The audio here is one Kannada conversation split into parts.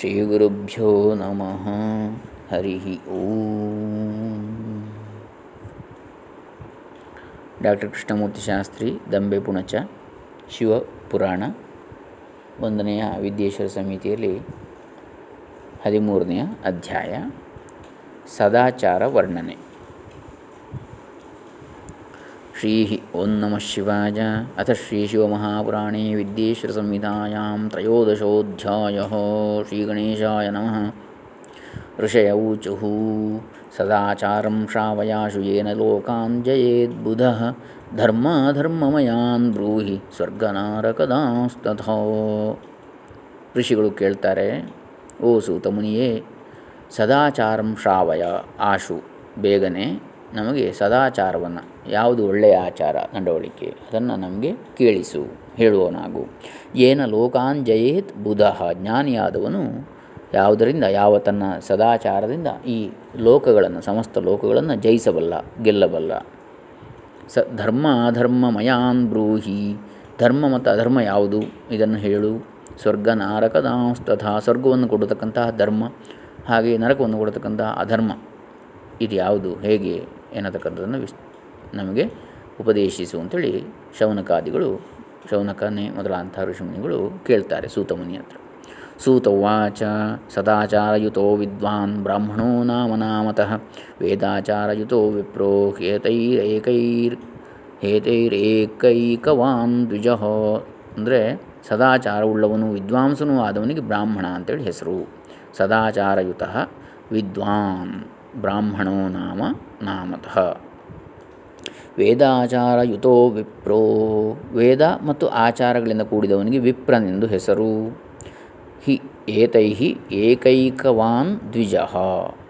ಶ್ರೀಗುರುಭ್ಯೋ ನಮಃ ಹರಿ ಓಂ ಡಾಕ್ಟರ್ ಕೃಷ್ಣಮೂರ್ತಿ ಶಾಸ್ತ್ರಿ ದಂಬೆ ಪುಣಚ ಶಿವಪುರಾಣ ಒಂದನೆಯ ವಿದ್ಯೇಶ್ವರ ಸಮಿತಿಯಲ್ಲಿ ಹದಿಮೂರನೆಯ ಅಧ್ಯಾಯ, ಸದಾಚಾರ ವರ್ಣನೆ. ಶ್ರೀ ಓಂ ನಮಃ ಶಿವಾಯ ಅಥ ಶ್ರೀ ಶಿವಮಹಾಪುರಾಣೇ ವಿದ್ಯೇಶ್ವರ ಸಂಹಿತಾಯಾಂ ತ್ರಯೋದಶೋಧ್ಯಾಯ ಶ್ರೀಗಣೇಶಾಯ ನಮಃ ಋಷಯ ಊಚುಃ ಸದಾಚಾರಂ ಶ್ರಾವಯಾಶು ಯೇನ ಲೋಕಾನ್ ಜಯೇದ್ಬುಧಃ ಧರ್ಮಾಧರ್ಮಮಯಾನ್ ಬ್ರೂಹಿ ಸ್ವರ್ಗನಾರಕದಾಸ್ತಥೋ ಋಷಿಗಳು ಕೇಳ್ತಾರೆ ಓ ಸೂತ ಮುನಿಯೇ ಸದಾಚಾರಂ ಶ್ರಾವಯ ಆಶು ಬೇಗನೆ ನಮಗೆ ಸದಾಚಾರವನ್ನು, ಯಾವುದು ಒಳ್ಳೆಯ ಆಚಾರ, ನಡವಳಿಕೆ, ಅದನ್ನು ನಮಗೆ ಕೇಳಿಸು ಹೇಳುವನಾಗು ಏನ ಲೋಕಾನ್ ಜಯೇತ್ ಬುಧ, ಜ್ಞಾನಿಯಾದವನು ಯಾವುದರಿಂದ, ಯಾವ ತನ್ನ ಸದಾಚಾರದಿಂದ ಈ ಲೋಕಗಳನ್ನು, ಸಮಸ್ತ ಲೋಕಗಳನ್ನು ಜಯಿಸಬಲ್ಲ, ಗೆಲ್ಲಬಲ್ಲ. ಸ ಧರ್ಮ ಅಧರ್ಮ ಮಯಾನ್ ಬ್ರೂಹಿ. ಧರ್ಮ ಮತ್ತು ಅಧರ್ಮ ಯಾವುದು? ಇದನ್ನು ಹೇಳು. ಸ್ವರ್ಗ ನಾರಕದಾಂಸ್ತಥಾ, ಸ್ವರ್ಗವನ್ನು ಕೊಡತಕ್ಕಂತಹ ಧರ್ಮ ಹಾಗೆ ನರಕವನ್ನು ಕೊಡತಕ್ಕಂತಹ ಅಧರ್ಮ. ಇದು ಯಾವುದು? ಹೇಗೆ? ಎನ್ನತಕ್ಕಂಥದ್ದನ್ನು ವಿಸ್ ನಮಗೆ ಉಪದೇಶಿಸು ಅಂತೇಳಿ ಶೌನಕಾದಿಗಳು, ಶೌನಕನೇ ಮೊದಲಾದಂಥ ಋಷಿಮುನಿಗಳು ಕೇಳ್ತಾರೆ ಸೂತಮುನಿ ಹತ್ರ. ಸೂತವಾಚ ಸದಾಚಾರಯುತೋ ವಿದ್ವಾನ್ ಬ್ರಾಹ್ಮಣೋ ನಾಮ ನಾಮತಃ, ವೇದಾಚಾರಯುತೋ ವಿಪ್ರೋ ಹೇತೈರೇಕೈರ್, ಹೇತೈರೇಕೈಕವಾನ್ ದ್ವಿಜಹೋ ಅಂದರೆ ಸದಾಚಾರವುಳ್ಳವನು ವಿದ್ವಾಂಸನೂ ಆದವನಿಗೆ ಬ್ರಾಹ್ಮಣ ಅಂತೇಳಿ ಹೆಸರು. ಸದಾಚಾರಯುತಃ ವಿದ್ವಾನ್. ಬ್ರಾಹ್ಮಣೋ ನಾಮ ನಾಮತಃ. ವೇದಾಚಾರಯುತೋ ವಿಪ್ರೋ. ವೇದ ಮತ್ತು ಆಚಾರಗಳಿಂದ ಕೂಡಿದವನಿಗೆ ವಿಪ್ರನೆಂದು ಹೆಸರು. ಹಿ ಏತೈ ಏಕೈಕವಾನ್ ದ್ವಿಜಃ.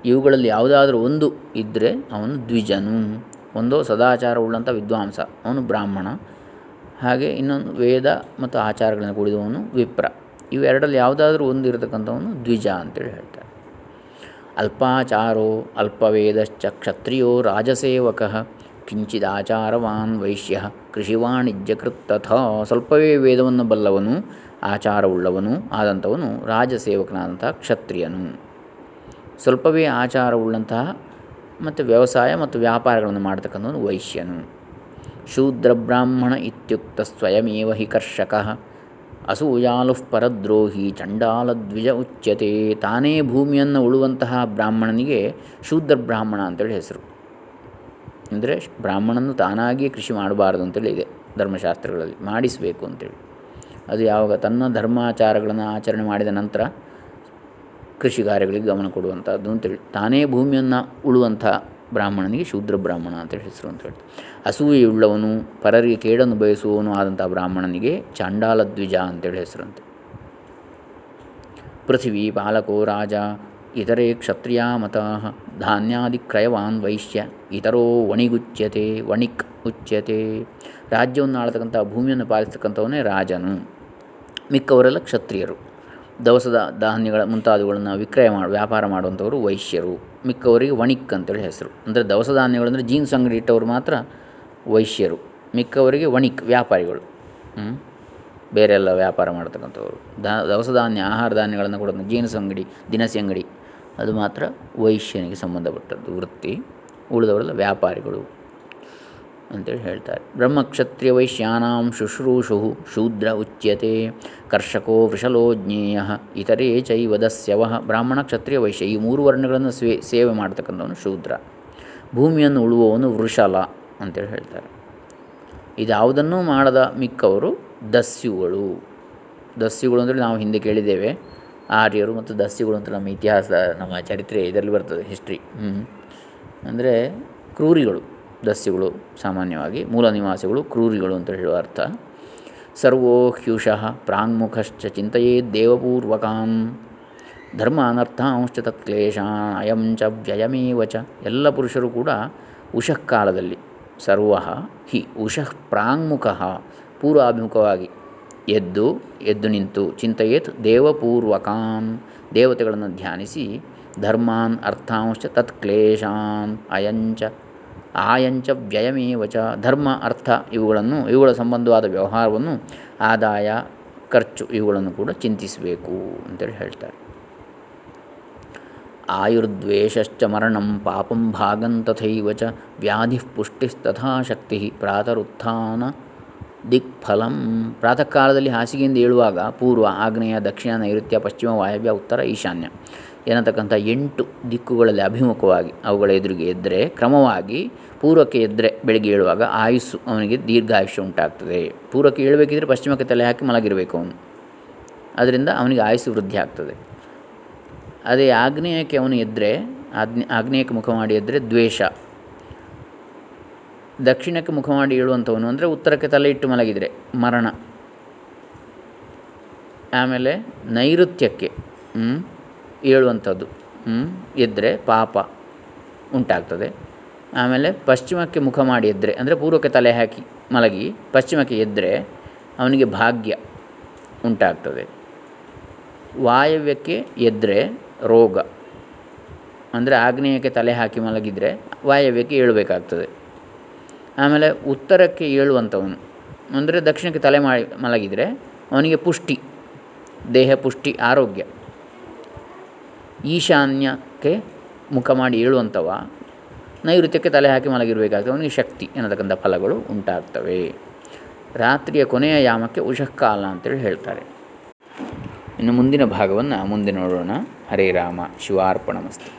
ಇವುಗಳಲ್ಲಿ ಯಾವುದಾದರೂ ಒಂದು ಇದ್ದರೆ ಅವನು ದ್ವಿಜನು. ಒಂದು ಸದಾಚಾರವುಳ್ಳಂಥ ವಿದ್ವಾಂಸ, ಅವನು ಬ್ರಾಹ್ಮಣ. ಹಾಗೆ ಇನ್ನೊಂದು ವೇದ ಮತ್ತು ಆಚಾರಗಳಿಂದ ಕೂಡಿದವನು ವಿಪ್ರ. ಇವೆರಡರಲ್ಲಿ ಯಾವುದಾದ್ರೂ ಒಂದು ಇರತಕ್ಕಂಥವನು ದ್ವಿಜ ಅಂತೇಳಿ ಹೇಳ್ತಾರೆ. ಅಲ್ಪಾಚಾರೋ ಅಲ್ಪವೇದಶ್ಚ ಕ್ಷತ್ರಿಯೋ ರಾಜಸೇವಕ ಕಿಂಚಿದಾಚಾರವಾನ್ ವೈಶ್ಯ ಕೃಷಿವಾಣಿಜ್ಯಕೃತ್ ತಥಾ ಸ್ವಲ್ಪವೇ ವೇದವನ್ನು ಬಲ್ಲವನು, ಆಚಾರವುಳ್ಳವನು, ಆದಂಥವನು ರಾಜಸೇವಕನಾದಂಥ ಕ್ಷತ್ರಿಯನು. ಸ್ವಲ್ಪವೇ ಆಚಾರವುಳ್ಳಂತಹ ಮತ್ತು ವ್ಯವಸಾಯ ಮತ್ತು ವ್ಯಾಪಾರಗಳನ್ನು ಮಾಡ್ತಕ್ಕಂಥವನು ವೈಶ್ಯನು. ಶೂದ್ರ ಬ್ರಾಹ್ಮಣ ಇತ್ಯುಕ್ತ ಸ್ವಯಮೇವ ಹಿ ಕರ್ಷಕ. ಅಸೂಯಾಲು ಪರದ್ರೋಹಿ ಚಂಡಾಲದ್ವಿಜ ಉಚ್ಯತೆ. ತಾನೇ ಭೂಮಿಯನ್ನು ಉಳುವಂತಹ ಬ್ರಾಹ್ಮಣನಿಗೆ ಶೂದ್ರ ಬ್ರಾಹ್ಮಣ ಅಂತೇಳಿ ಹೆಸರು. ಅಂದರೆ ಬ್ರಾಹ್ಮಣನು ತಾನಾಗಿಯೇ ಕೃಷಿ ಮಾಡಬಾರ್ದು ಅಂತೇಳಿ ಇದೆ ಧರ್ಮಶಾಸ್ತ್ರಗಳಲ್ಲಿ. ಮಾಡಿಸಬೇಕು ಅಂತೇಳಿ. ಅದು ಯಾವಾಗ ತನ್ನ ಧರ್ಮಾಚಾರಗಳನ್ನು ಆಚರಣೆ ಮಾಡಿದ ನಂತರ ಕೃಷಿ ಕಾರ್ಯಗಳಿಗೆ ಗಮನ ಕೊಡುವಂಥದ್ದು ಅಂತೇಳಿ. ತಾನೇ ಭೂಮಿಯನ್ನು ಉಳುವಂಥ ಬ್ರಾಹ್ಮಣನಿಗೆ ಶೂದ್ರ ಬ್ರಾಹ್ಮಣ ಅಂತೇಳಿ ಹೆಸರು ಅಂತ ಹೇಳ್ತಾರೆ. ಅಸೂಯೆಯುಳ್ಳವನು ಪರರಿಗೆ ಕೇಡನ್ನು ಬಯಸುವವನು ಆದಂಥ ಬ್ರಾಹ್ಮಣನಿಗೆ ಚಾಂಡಾಲ ದ್ವಿಜ ಅಂತೇಳಿ ಹೆಸರಂತೆ ಪೃಥಿವಿ ಪಾಲಕೋ ರಾಜ, ಇತರೆ ಕ್ಷತ್ರಿಯ ಮತಃ ಧಾನ್ಯಾದಿಕ್ರಯವಾನ್ ವೈಶ್ಯ, ಇತರೋ ವಣಿಗುಚ್ಯತೆ, ವಣಿಕ್ ಉಚ್ಯತೆ. ರಾಜ್ಯವನ್ನು ಆಳ್ತಕ್ಕಂಥ ಭೂಮಿಯನ್ನು ಪಾಲಿಸ್ತಕ್ಕಂಥವನೇ ರಾಜನು. ಮಿಕ್ಕವರೆಲ್ಲ ಕ್ಷತ್ರಿಯರು. ದವಸದ ಧಾನ್ಯಗಳ ಮುಂತಾದವುಗಳನ್ನು ವಿಕ್ರಯ ಮಾಡಿ, ವ್ಯಾಪಾರ ಮಾಡುವಂಥವರು ವೈಶ್ಯರು. ಮಿಕ್ಕವರಿಗೆ ವಣಿಕ್ ಅಂತೇಳಿ ಹೆಸರು. ಅಂದರೆ ದವಸ ಧಾನ್ಯಗಳಂದರೆ ಜೀನ್ಸ್ ಅಂಗಡಿ ಇಟ್ಟವರು ಮಾತ್ರ ವೈಶ್ಯರು. ಮಿಕ್ಕವರಿಗೆ ವಣಿಕ್ ವ್ಯಾಪಾರಿಗಳು. ಬೇರೆಲ್ಲ ವ್ಯಾಪಾರ ಮಾಡ್ತಕ್ಕಂಥವ್ರು. ದವಸ ಧಾನ್ಯ, ಆಹಾರ ಧಾನ್ಯಗಳನ್ನು ಕೊಡೋದು ಜೀನ್ಸ್ ಅಂಗಡಿ ದಿನಸಿ ಅಂಗಡಿ. ಅದು ಮಾತ್ರ ವೈಶ್ಯನಿಗೆ ಸಂಬಂಧಪಟ್ಟದ್ದು ವೃತ್ತಿ. ಉಳಿದವರೆಲ್ಲ ವ್ಯಾಪಾರಿಗಳು. ಅಂತೇಳಿ ಹೇಳ್ತಾರೆ. ಬ್ರಹ್ಮಕ್ಷತ್ರಿಯ ವೈಶ್ಯಾನಾಂ ಶುಶ್ರೂಷು ಶೂದ್ರ ಉಚ್ಯತೆ ಕರ್ಷಕೋ ವೃಷಲೋ ಜ್ಞೇಯ ಇತರೇ ಚೈವದಸ್ಯವ ಬ್ರಾಹ್ಮಣ ಕ್ಷತ್ರಿಯ ವೈಶ್ಯ ಈ ಮೂರು ವರ್ಣಗಳನ್ನು ಸ್ವೇ, ಸೇವೆ ಮಾಡ್ತಕ್ಕಂಥವನು ಶೂದ್ರ. ಭೂಮಿಯನ್ನು ಉಳುವವನು ವೃಷಲ ಅಂತೇಳಿ ಹೇಳ್ತಾರೆ. ಇದ್ಯಾವುದನ್ನೂ ಮಾಡದ ಮಿಕ್ಕವರು ದಸ್ಯುಗಳು. ದಸ್ಯುಗಳು ಅಂದರೆ ನಾವು ಹಿಂದೆ ಕೇಳಿದ್ದೇವೆ. ಆರ್ಯರು ಮತ್ತು ದಸ್ಯುಗಳು ಅಂತ ನಮ್ಮ ಇತಿಹಾಸ ನಮ್ಮ ಚರಿತ್ರೆ ಇದರಲ್ಲಿ ಬರ್ತದೆ ಹಿಸ್ಟ್ರಿ ಅಂದರೆ ಕ್ರೂರಿಗಳು. ದಸ್ಯುಗಳು ಸಾಮಾನ್ಯವಾಗಿ ಮೂಲ ನಿವಾಸಿಗಳು, ಕ್ರೂರಿಗಳು ಅಂತ ಹೇಳುವ ಅರ್ಥ. ಸರ್ವೋ ಹ್ಯುಷಃ ಪ್ರಾಂಗ್ಮುಖಶ್ಚ ಚಿಂತೆಯೇ ದೇವಪೂರ್ವಕಾಂ. ಧರ್ಮ ಅನರ್ಥಾಂಶ್ಚ ತತ್ಕ್ಲೇಶ ಅಯಂ ಚ ವ್ಯಯಮೇವ ಚ. ಎಲ್ಲ ಪುರುಷರು ಕೂಡ ಉಷಃ ಕಾಲದಲ್ಲಿ, ಸರ್ವ ಹಿ, ಉಷಃ ಪ್ರಾಂಗ್ಮುಖ ಪೂರ್ವಾಭಿಮುಖವಾಗಿ ಎದ್ದು ಎದ್ದು ನಿಂತು ಚಿಂತೆಯೇತ್ ದೇವಪೂರ್ವಕಾಂ. ದೇವತೆಗಳನ್ನು ಧ್ಯಾನಿಸಿ ಧರ್ಮಾನ್ ಅರ್ಥಾಂಶ್ಚ ತತ್ಕ್ಲೇಶಾನ್ ಅಯಂಚ ಆಯಂಚ ವ್ಯಯಮೇವ ಚ ಧರ್ಮ, ಅರ್ಥ ಇವುಗಳನ್ನು, ಇವುಗಳ ಸಂಬಂಧವಾದ ವ್ಯವಹಾರವನ್ನು, ಆದಾಯ, ಖರ್ಚು ಇವುಗಳನ್ನು ಕೂಡ ಚಿಂತಿಸಬೇಕು ಅಂತೇಳಿ ಹೇಳ್ತಾರೆ. ಆಯುರ್ದ್ವೇಷಶ್ಚ ಮರಣಂ ಪಾಪಂ ಭಾಗಂ ತಥೈವ ಚ ವ್ಯಾಧಿ ಪುಷ್ಟಿಸ್ತಥಾ ಶಕ್ತಿ ಪ್ರಾತರುತ್ಥಾನ ದಿಕ್ಫಲಂ. ಪ್ರಾತಃ ಕಾಲದಲ್ಲಿ ಹಾಸಿಗೆಯಿಂದ ಏಳುವಾಗ ಪೂರ್ವ, ಆಗ್ನೇಯ, ದಕ್ಷಿಣ, ನೈಋತ್ಯ, ಪಶ್ಚಿಮ, ವಾಯವ್ಯ, ಉತ್ತರ, ಈಶಾನ್ಯ. ಎನ್ನತಕ್ಕಂಥ ಎಂಟು ದಿಕ್ಕುಗಳಲ್ಲಿ ಅಭಿಮುಖವಾಗಿ ಅವುಗಳ ಎದುರಿಗೆ ಎದ್ದರೆ ಕ್ರಮವಾಗಿ ಪೂರ್ವಕ್ಕೆ ಎದ್ದರೆ ಬೆಳಗ್ಗೆ ಏಳುವಾಗ ಆಯುಸ್ಸು ಅವನಿಗೆ ದೀರ್ಘಾಯುಷ್ಯ ಉಂಟಾಗ್ತದೆ. ಪೂರ್ವಕ್ಕೆ ಏಳಬೇಕಿದ್ರೆ ಪಶ್ಚಿಮಕ್ಕೆ ತಲೆ ಹಾಕಿ ಮಲಗಿರಬೇಕು ಅವನು. ಅದರಿಂದ ಅವನಿಗೆ ಆಯುಸ್ಸು ವೃದ್ಧಿ ಆಗ್ತದೆ. ಅದೇ ಆಗ್ನೇಯಕ್ಕೆ ಅವನು ಎದ್ದರೆ ಆಗ್ನೇ, ಆಗ್ನೇಯಕ್ಕೆ ಮುಖ ಮಾಡಿ ಎದ್ದರೆ ದ್ವೇಷ. ದಕ್ಷಿಣಕ್ಕೆ ಮುಖ ಮಾಡಿ ಏಳುವಂಥವನು ಅಂದರೆ ಉತ್ತರಕ್ಕೆ ತಲೆ ಇಟ್ಟು ಮಲಗಿದರೆ ಮರಣ. ಆಮೇಲೆ ನೈಋತ್ಯಕ್ಕೆ ಏಳುವಂಥದ್ದು ಎದ್ದರೆ ಪಾಪ ಉಂಟಾಗ್ತದೆ. ಆಮೇಲೆ ಪಶ್ಚಿಮಕ್ಕೆ ಮುಖ ಮಾಡಿ ಎದ್ದರೆ ಅಂದರೆ ಪೂರ್ವಕ್ಕೆ ತಲೆ ಹಾಕಿ ಮಲಗಿ ಪಶ್ಚಿಮಕ್ಕೆ ಎದ್ದರೆ ಅವನಿಗೆ ಭಾಗ್ಯ ಉಂಟಾಗ್ತದೆ. ವಾಯವ್ಯಕ್ಕೆ ಎದ್ದರೆ ರೋಗ, ಅಂದರೆ ಆಗ್ನೇಯಕ್ಕೆ ತಲೆ ಹಾಕಿ ಮಲಗಿದರೆ ವಾಯವ್ಯಕ್ಕೆ ಏಳಬೇಕಾಗ್ತದೆ. ಆಮೇಲೆ ಉತ್ತರಕ್ಕೆ ಏಳುವಂಥವನು, ಅಂದರೆ ದಕ್ಷಿಣಕ್ಕೆ ತಲೆ ಮಾಡಿ ಮಲಗಿದರೆ ಅವನಿಗೆ ಪುಷ್ಟಿ, ದೇಹ ಪುಷ್ಟಿ, ಆರೋಗ್ಯ. ಈಶಾನ್ಯಕ್ಕೆ ಮುಖ ಮಾಡಿ ಏಳುವಂಥವ ನೈಋತ್ಯಕ್ಕೆ ತಲೆ ಹಾಕಿ ಮಲಗಿರಬೇಕಾಗ್ತದೆ, ಅವನಿಗೆ ಶಕ್ತಿ ಎನ್ನತಕ್ಕಂಥ ಫಲಗಳು ಉಂಟಾಗ್ತವೆ. ರಾತ್ರಿಯ ಕೊನೆಯ ಯಾಮಕ್ಕೆ ಉಷಃಕಾಲ ಅಂತೇಳಿ ಹೇಳ್ತಾರೆ. ಇನ್ನು ಮುಂದಿನ ಭಾಗವನ್ನು ಮುಂದೆ ನೋಡೋಣ. ಹರೇ ರಾಮ ಶಿವಾರ್ಪಣ ಶಿವಾರ್ಪಣಮಸ್ತು.